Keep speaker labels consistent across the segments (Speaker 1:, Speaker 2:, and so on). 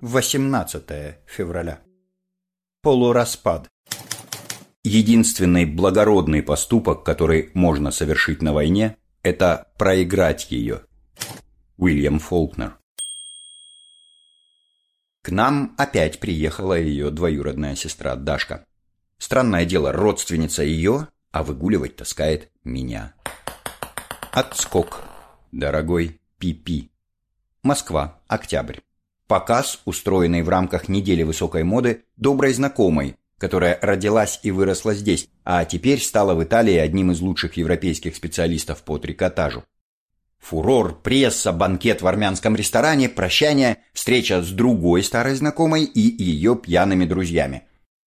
Speaker 1: 18 февраля. Полураспад. Единственный благородный поступок, который можно совершить на войне, это проиграть ее. Уильям Фолкнер. К нам опять приехала ее двоюродная сестра Дашка. Странное дело, родственница ее, а выгуливать таскает меня. Отскок. Дорогой Пипи. Москва. Октябрь. Показ, устроенный в рамках недели высокой моды, доброй знакомой, которая родилась и выросла здесь, а теперь стала в Италии одним из лучших европейских специалистов по трикотажу. Фурор, пресса, банкет в армянском ресторане, прощание, встреча с другой старой знакомой и ее пьяными друзьями.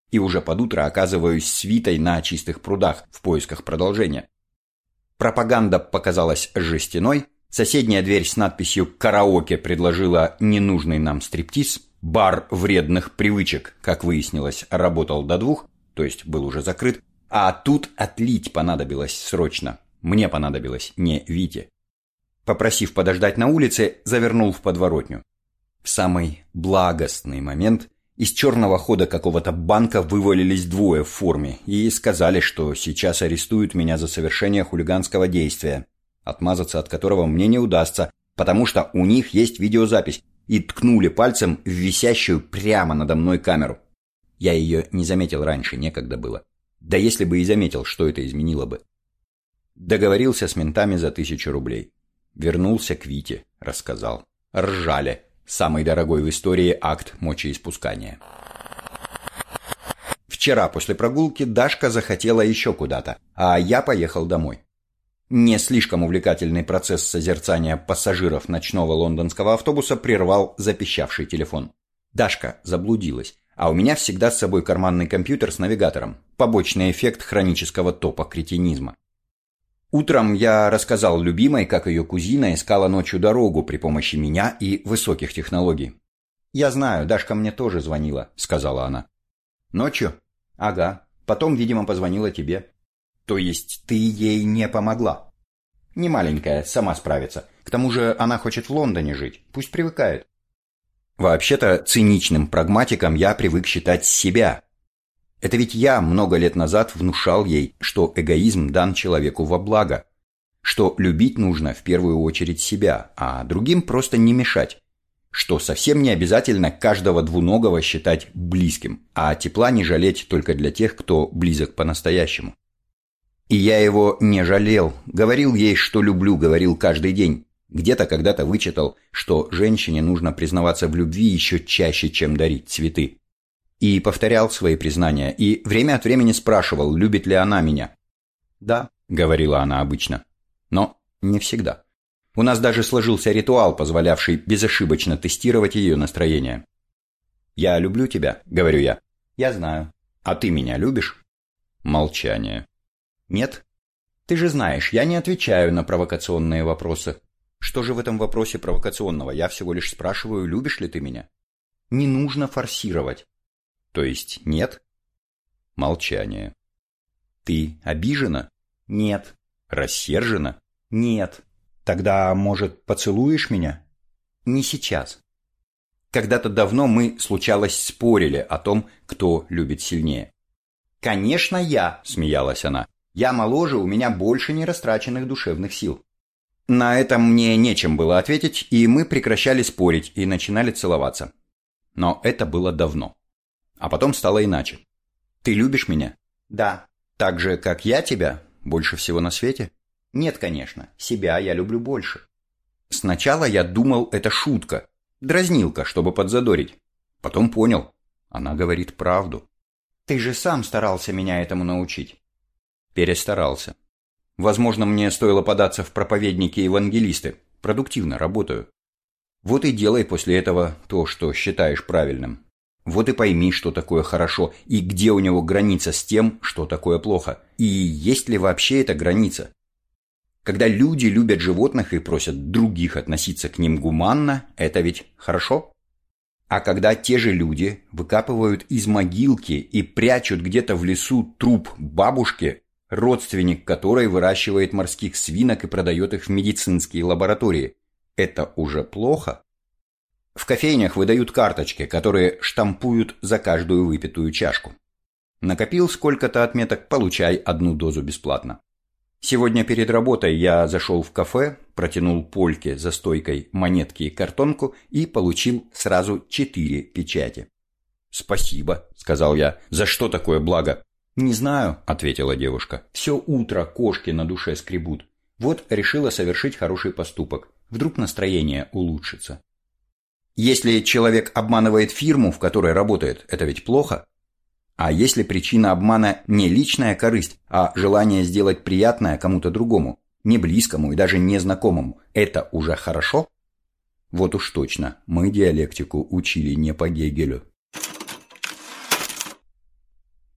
Speaker 1: И уже под утро оказываюсь свитой на чистых прудах в поисках продолжения. Пропаганда показалась жестяной, Соседняя дверь с надписью «Караоке» предложила ненужный нам стриптиз. Бар вредных привычек, как выяснилось, работал до двух, то есть был уже закрыт. А тут отлить понадобилось срочно. Мне понадобилось, не Вите. Попросив подождать на улице, завернул в подворотню. В самый благостный момент из черного хода какого-то банка вывалились двое в форме и сказали, что сейчас арестуют меня за совершение хулиганского действия, отмазаться от которого мне не удастся, потому что у них есть видеозапись, и ткнули пальцем в висящую прямо надо мной камеру. Я ее не заметил раньше, некогда было. Да если бы и заметил, что это изменило бы. Договорился с ментами за тысячу рублей. Вернулся к Вите, рассказал. Ржали. Самый дорогой в истории акт мочеиспускания. Вчера после прогулки Дашка захотела еще куда-то, а я поехал домой. Не слишком увлекательный процесс созерцания пассажиров ночного лондонского автобуса прервал запищавший телефон. Дашка заблудилась, а у меня всегда с собой карманный компьютер с навигатором. Побочный эффект хронического топа кретинизма. Утром я рассказал любимой, как ее кузина искала ночью дорогу при помощи меня и высоких технологий. «Я знаю, Дашка мне тоже звонила», — сказала она. «Ночью?» «Ага. Потом, видимо, позвонила тебе». То есть ты ей не помогла? Не маленькая, сама справится. К тому же она хочет в Лондоне жить. Пусть привыкает. Вообще-то циничным прагматиком я привык считать себя. Это ведь я много лет назад внушал ей, что эгоизм дан человеку во благо, что любить нужно в первую очередь себя, а другим просто не мешать, что совсем не обязательно каждого двуногого считать близким, а тепла не жалеть только для тех, кто близок по-настоящему. И я его не жалел. Говорил ей, что люблю, говорил каждый день. Где-то когда-то вычитал, что женщине нужно признаваться в любви еще чаще, чем дарить цветы. И повторял свои признания, и время от времени спрашивал, любит ли она меня. «Да», — говорила она обычно, — «но не всегда». У нас даже сложился ритуал, позволявший безошибочно тестировать ее настроение. «Я люблю тебя», — говорю я. «Я знаю». «А ты меня любишь?» Молчание. Нет? Ты же знаешь, я не отвечаю на провокационные вопросы. Что же в этом вопросе провокационного? Я всего лишь спрашиваю, любишь ли ты меня? Не нужно форсировать. То есть нет? Молчание. Ты обижена? Нет. Рассержена? Нет. Тогда, может, поцелуешь меня? Не сейчас. Когда-то давно мы, случалось, спорили о том, кто любит сильнее. «Конечно, я!» – смеялась она. Я моложе, у меня больше нерастраченных душевных сил. На этом мне нечем было ответить, и мы прекращали спорить и начинали целоваться. Но это было давно. А потом стало иначе. Ты любишь меня? Да. Так же, как я тебя? Больше всего на свете? Нет, конечно. Себя я люблю больше. Сначала я думал, это шутка. Дразнилка, чтобы подзадорить. Потом понял. Она говорит правду. Ты же сам старался меня этому научить. Перестарался. Возможно, мне стоило податься в проповедники-евангелисты. Продуктивно работаю. Вот и делай после этого то, что считаешь правильным. Вот и пойми, что такое хорошо, и где у него граница с тем, что такое плохо. И есть ли вообще эта граница? Когда люди любят животных и просят других относиться к ним гуманно, это ведь хорошо? А когда те же люди выкапывают из могилки и прячут где-то в лесу труп бабушки, родственник которой выращивает морских свинок и продает их в медицинские лаборатории. Это уже плохо? В кофейнях выдают карточки, которые штампуют за каждую выпитую чашку. Накопил сколько-то отметок, получай одну дозу бесплатно. Сегодня перед работой я зашел в кафе, протянул Польке за стойкой монетки и картонку и получил сразу четыре печати. «Спасибо», — сказал я. «За что такое благо?» «Не знаю», — ответила девушка. «Все утро кошки на душе скребут. Вот решила совершить хороший поступок. Вдруг настроение улучшится». Если человек обманывает фирму, в которой работает, это ведь плохо. А если причина обмана не личная корысть, а желание сделать приятное кому-то другому, не близкому и даже незнакомому, это уже хорошо? Вот уж точно, мы диалектику учили не по Гегелю.